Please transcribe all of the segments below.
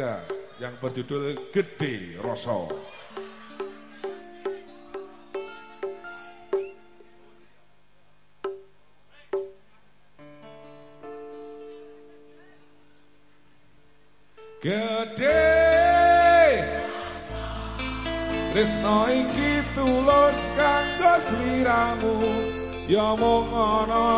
ketiga yang berjudul Gede Rosso. Gede Tresno iki tulus kanggo sliramu ya mung ana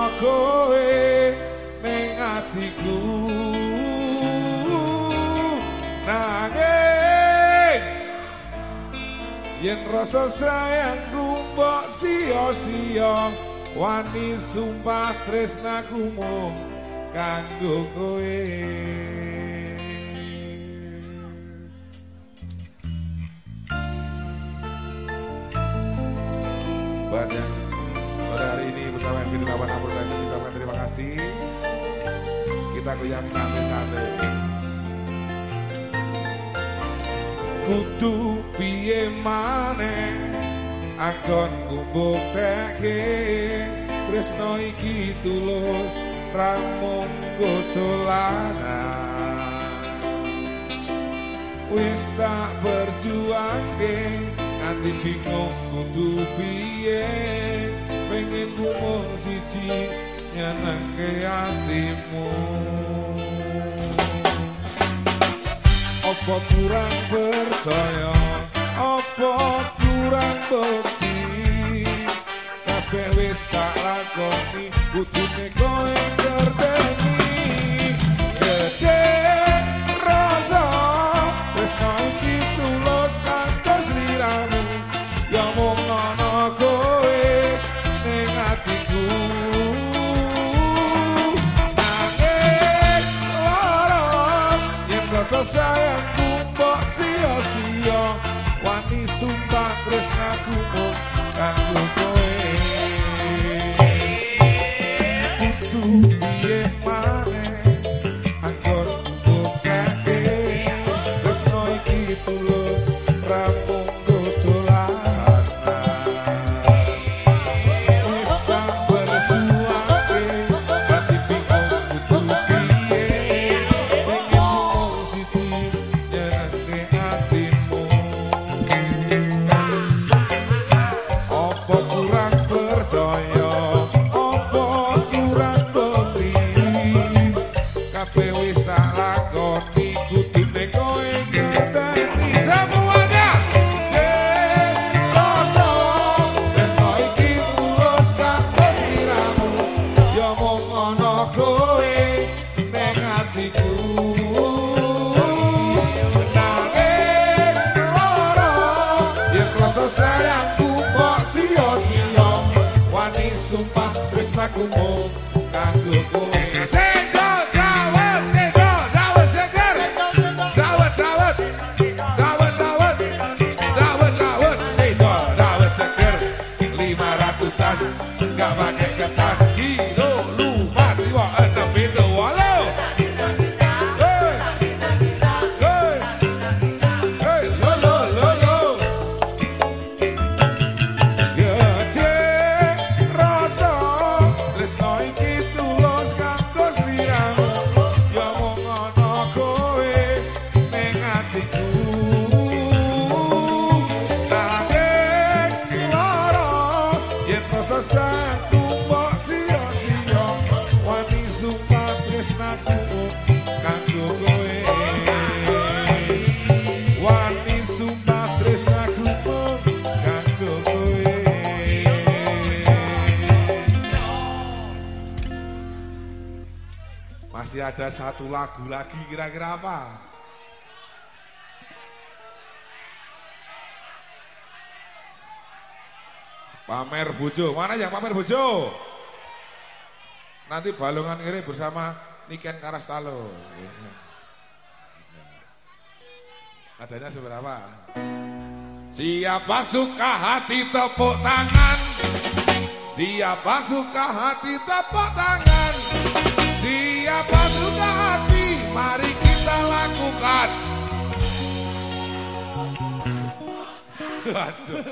yen rasa sayangku mbok sia-sia wani sumpah tresnaku mung kanggo kowe. Buat yang sore hari ini bersama Lawan Ampur dan bisa terima kasih. Kita goyang santai-santai kudu piye maneh? Akon kumbuk teke tresno iki tulus ramung gotolanan wis tak berjuang nganti bingung kudu piye? Pengen bumur siji nyenengke hatimu apa kurang percaya? Apa kurang bukti kabeh wis tak lakoni kudune kowe ngerteni masih ada satu lagu lagi kira-kira apa? Pamer bojo. Mana yang pamer bojo? Nanti balongan ini bersama Niken Karastalo. Adanya seberapa? Siapa suka hati tepuk tangan? Siapa suka hati tepuk tangan Siapa suka hati mari kita lakukan Aduh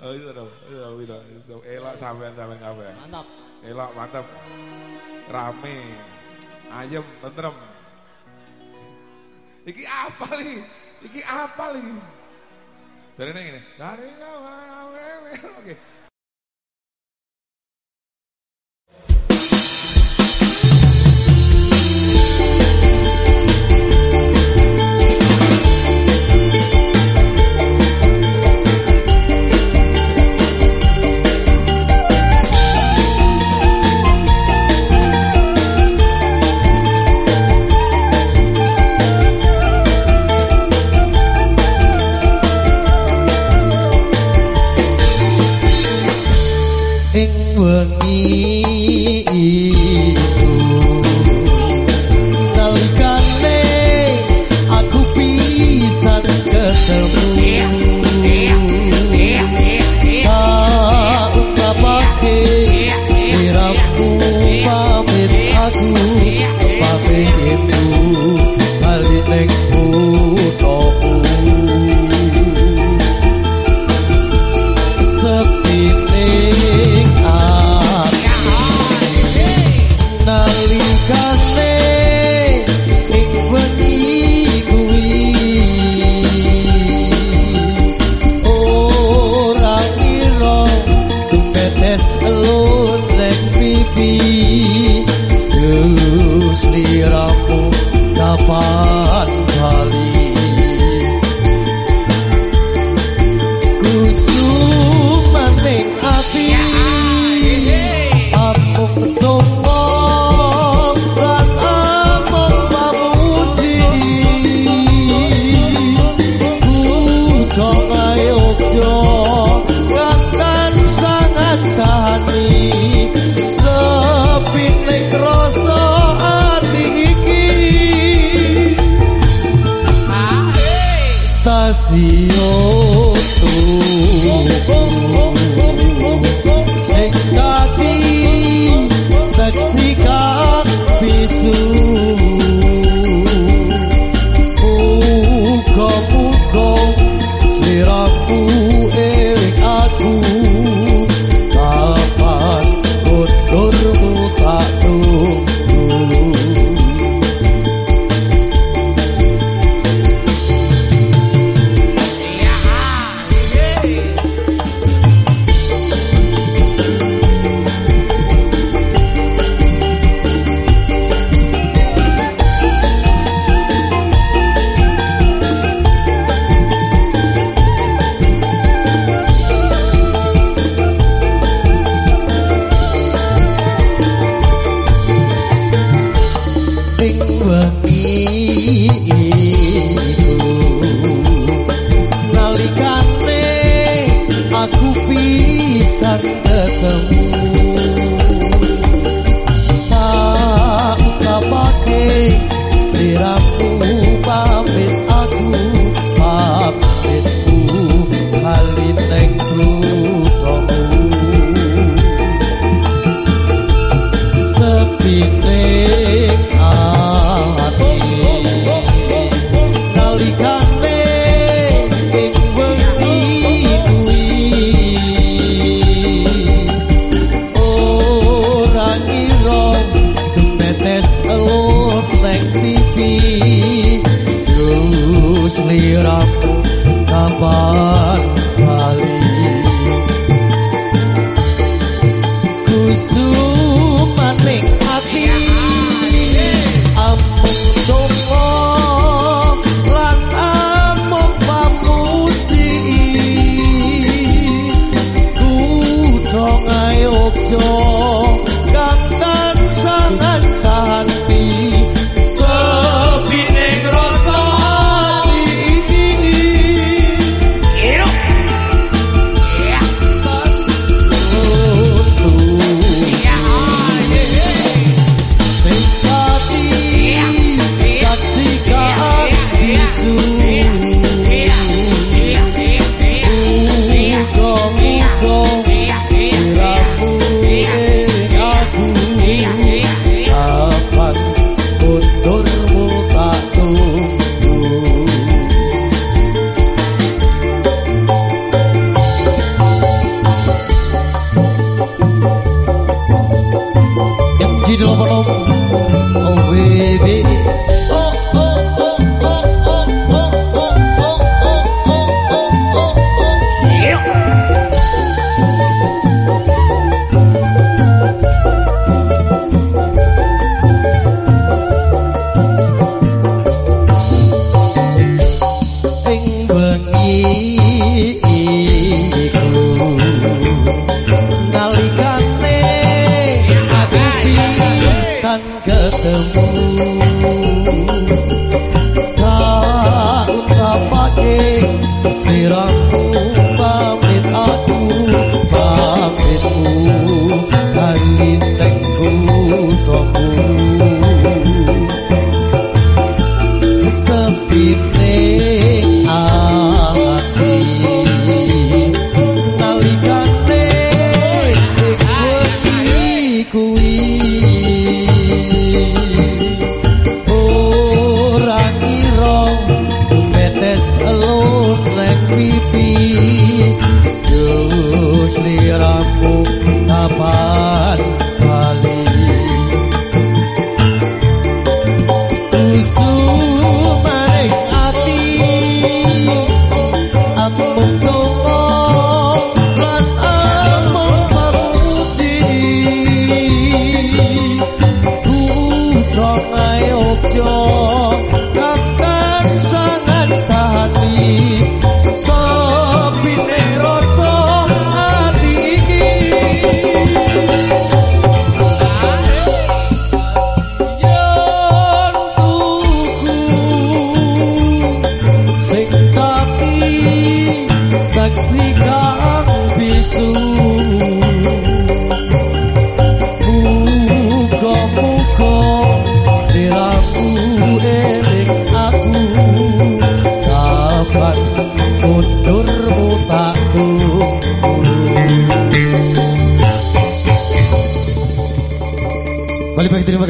Oh, itu dong, itu dong, itu dong. Itu Elok sampean sampean kabeh. Mantap. Elok mantep. Rame. Ayem, tentrem. Iki apa lagi? Iki apa lagi? Dari ini, dari Oke.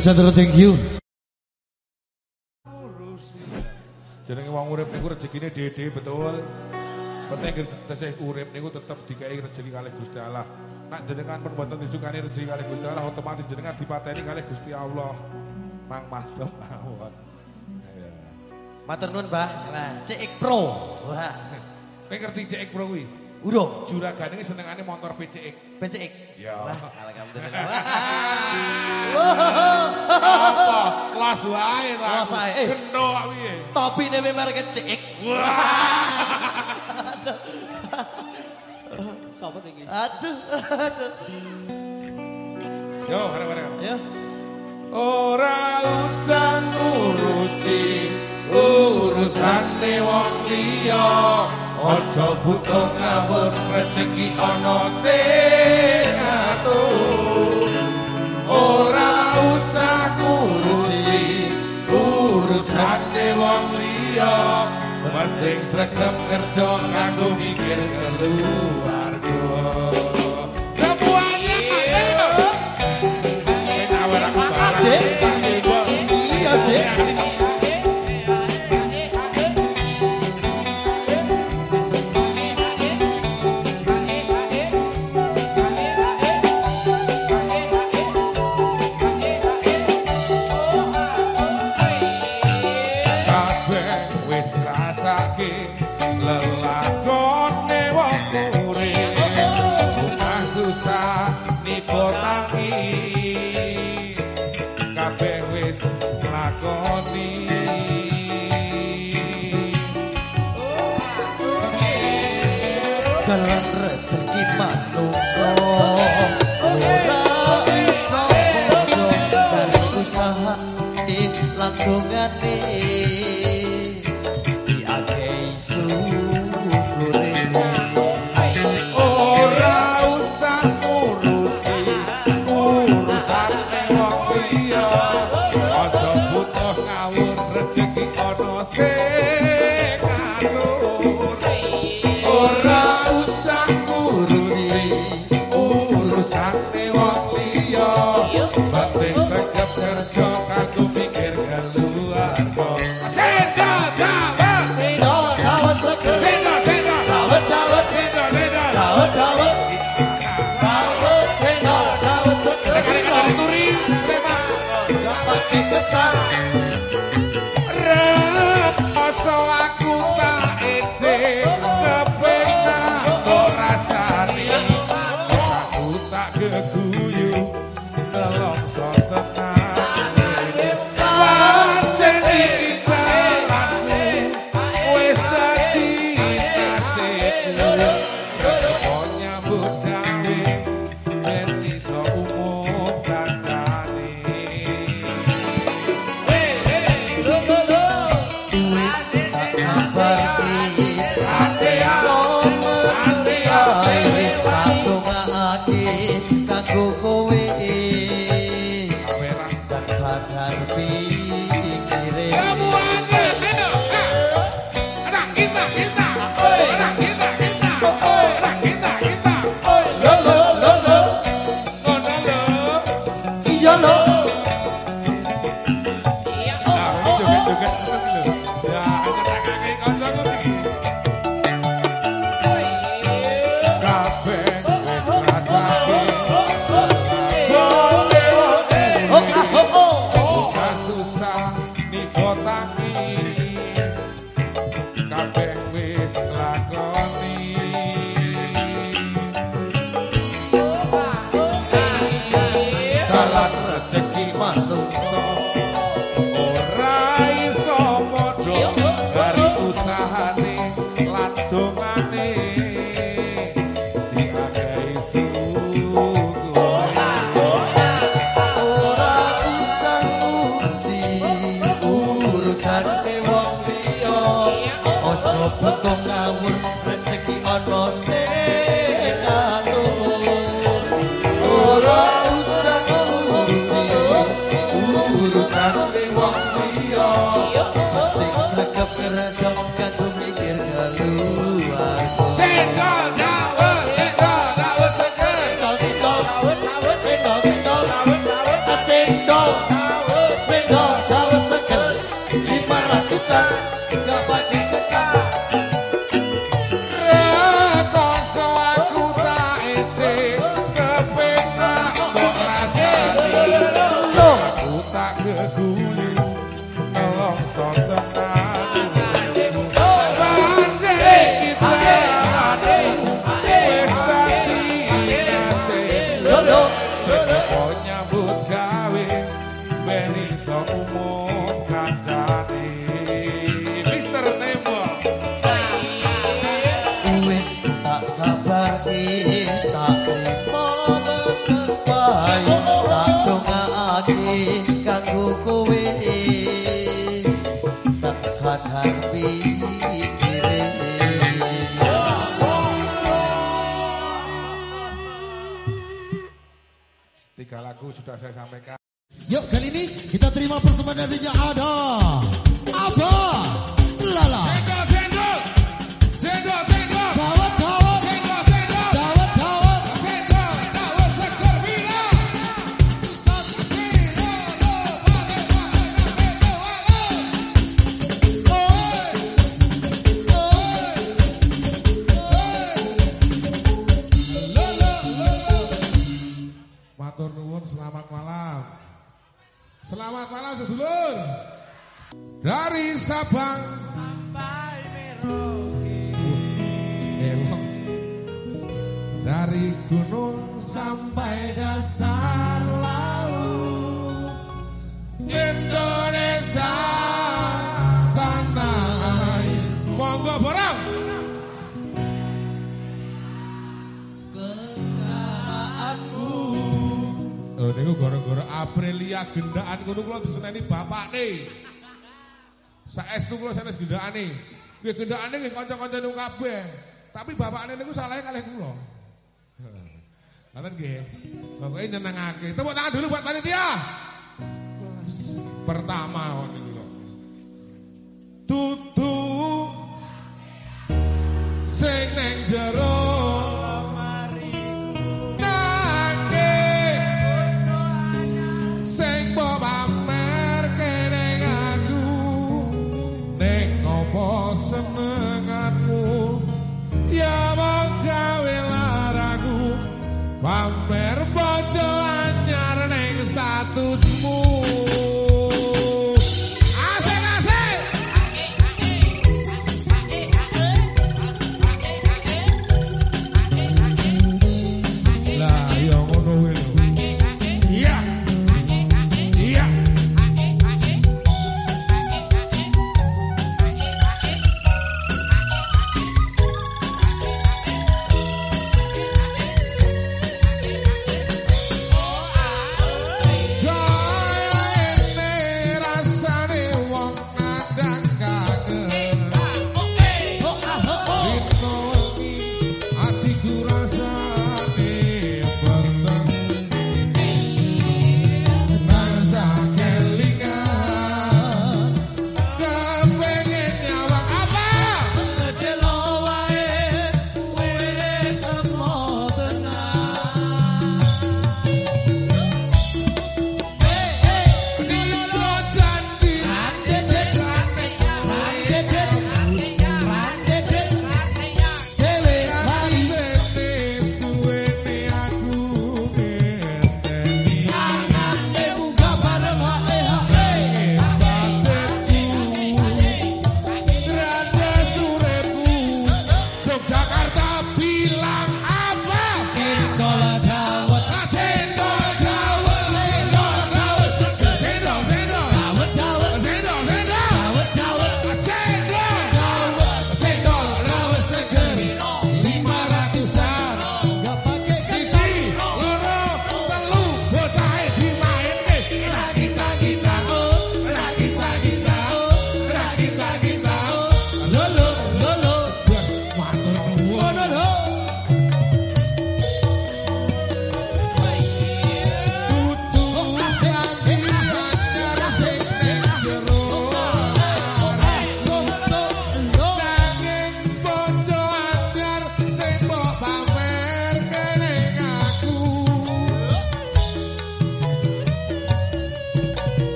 Sandro thank you. Jenenge wong urip niku rezekine dhewe betul. Penting tesih urip niku tetep dikai rezeki kalih Gusti Allah. Nak jenengan perbuatan disukani rezeki kalih Gusti Allah otomatis jenengan dipateni kalih Gusti Allah. Mang mantep mawon. Matur nuwun, Mbah. Nah, CX Pro. Wah. Kowe ngerti CX Pro kuwi? Udah. Juragan ini senengane motor PCX. PCX. Ya. Alhamdulillah. Apa? Kelas wae ta. Kelas wae. Eh. Gendo kok piye? Topine merek CX. Sopo iki? Aduh. Yo, bareng-bareng. Ya. Ora usah ngurusi urusane wong liya. Aja butuh ngawur rezeki ana sing. Ora usah ngurusi urusane wong liya. Penting sregep kerja kanggo mikir keluarga. Wong liya. Nggih gendakane nggih kanca-kanca niku kabe. Tapi bapak bapakne niku salahe kalih kula. Kalian ini nyenang nyenengake. Tepuk tangan dulu buat panitia. Pertama waktu ini. lho. Sing neng jero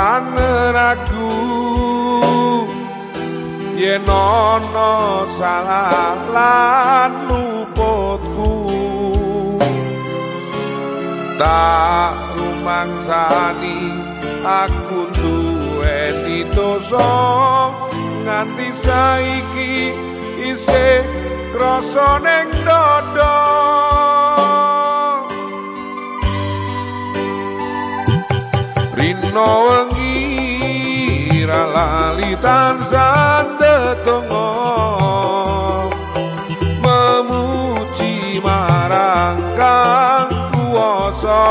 ngapurane aku yen ana salah lan luputku. Tak rumangsani aku duweni dosa. Nganti saiki isih krasa ning dada Rino wengi lali tansah tetunggo memuji marang kang kuwasa.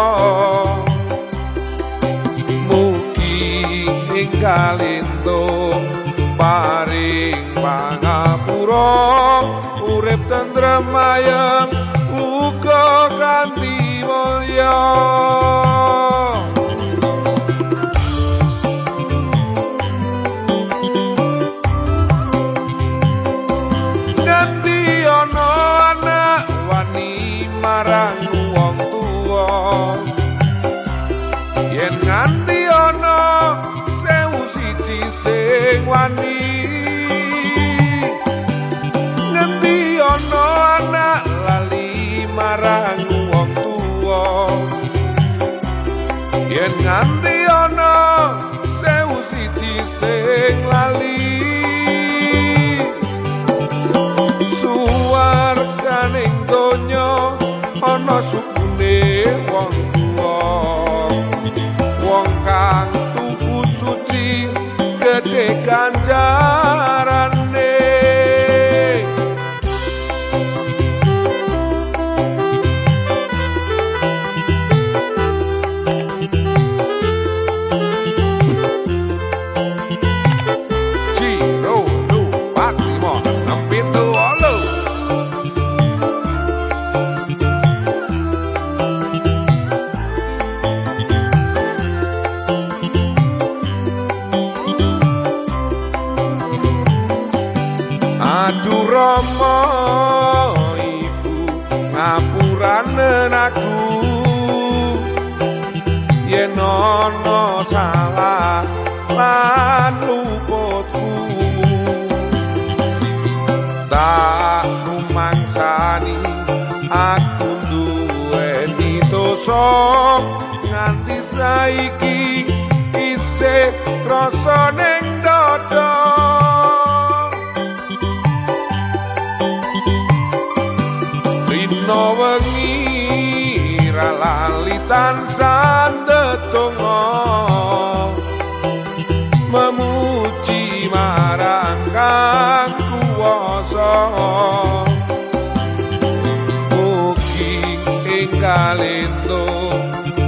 Mugi ing kalindo paring pangapura urip tentrem ayem uga kanthi mulya marang wong tuwa. Yen nganti ana sewu siji sing wani nganti ana anak lali marang wong tuwa. Yen nganti ana sewu siji sing lali ana sukune wong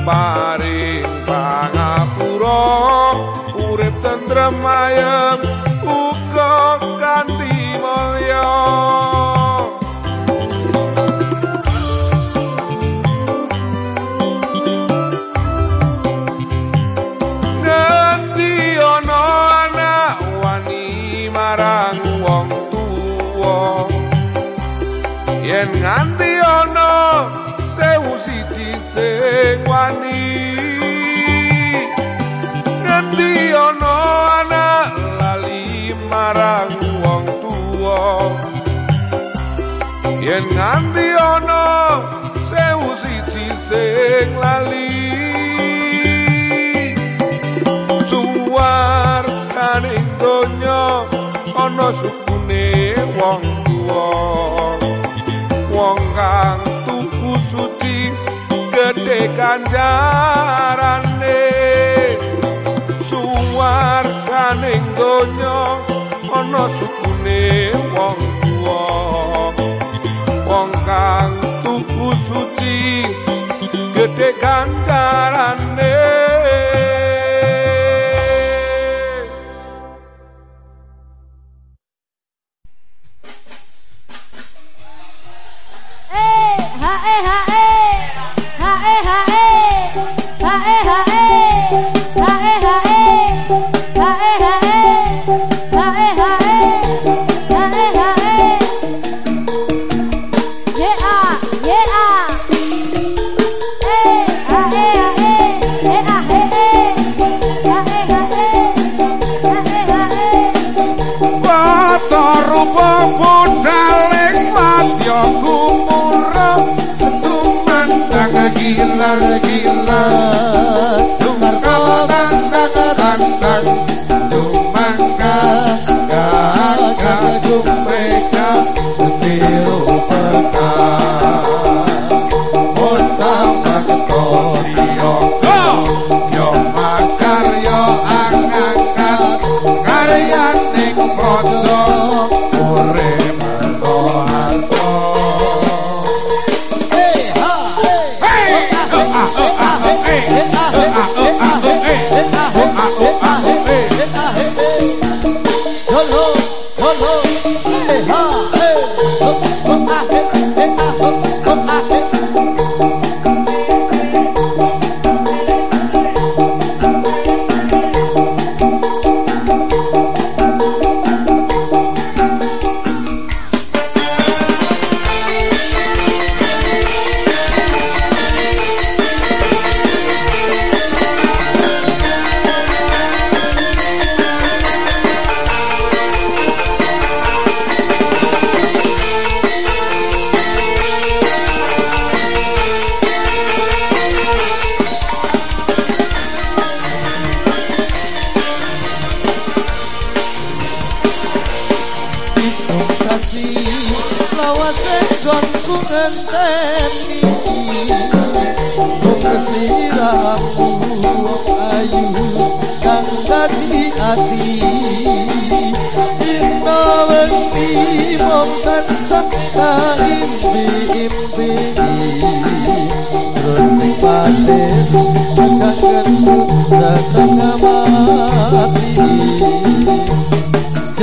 paring pangapura urip tentrem ayem uga kanthi mulya yen nganti ana sewu siji sing lali. Suwar kaning donya ana sukune wong tuwa. Wong kang tuku suci gedhe kanjarane. Suwar kaning donya ana sukune cantarán.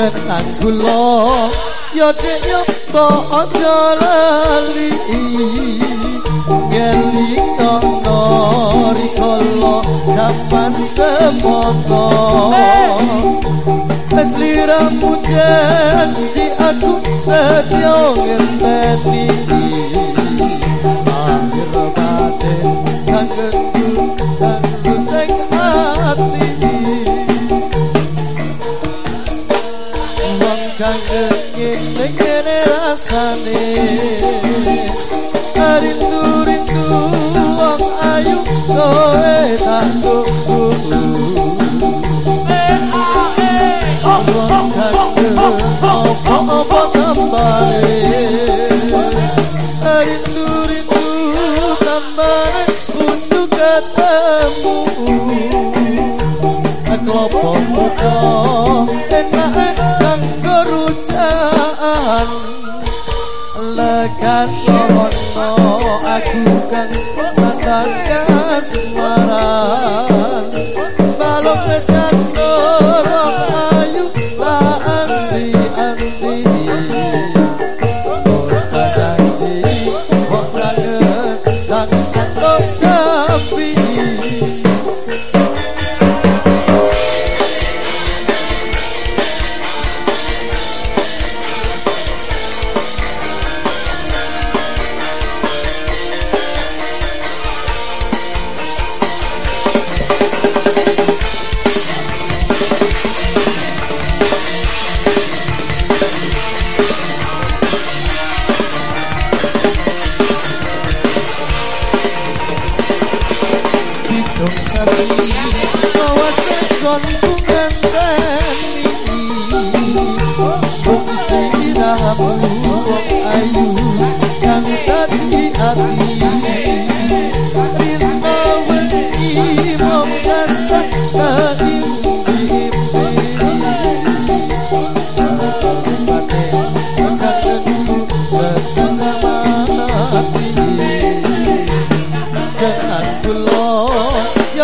wetan kula ya dek yo po aja lali. Ngeli nono rikala kapan semono. Asli rambu janji aku setia ngenteni. Akhir batin kang rasane rindu rindu wong ayu kowe tak tunggu eh ah eh ho ho ho ho ho ho ho ho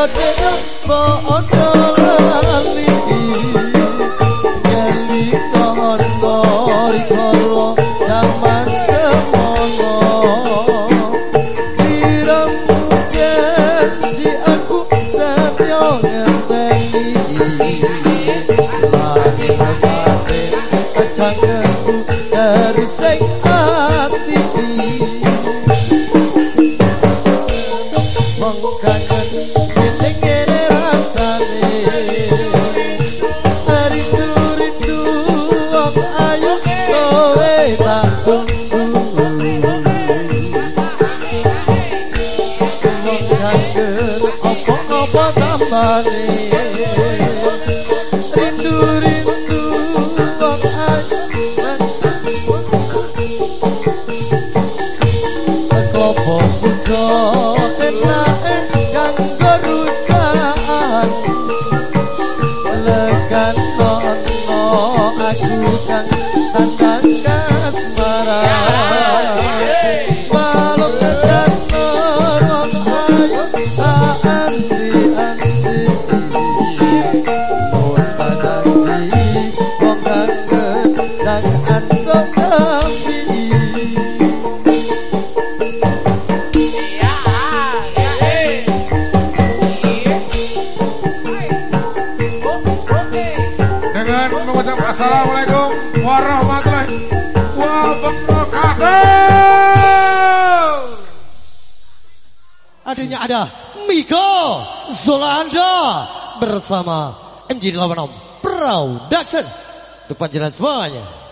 Dlatego, bo on ada Miko Zolanda bersama MJ Lawanom Production untuk panjenengan semuanya.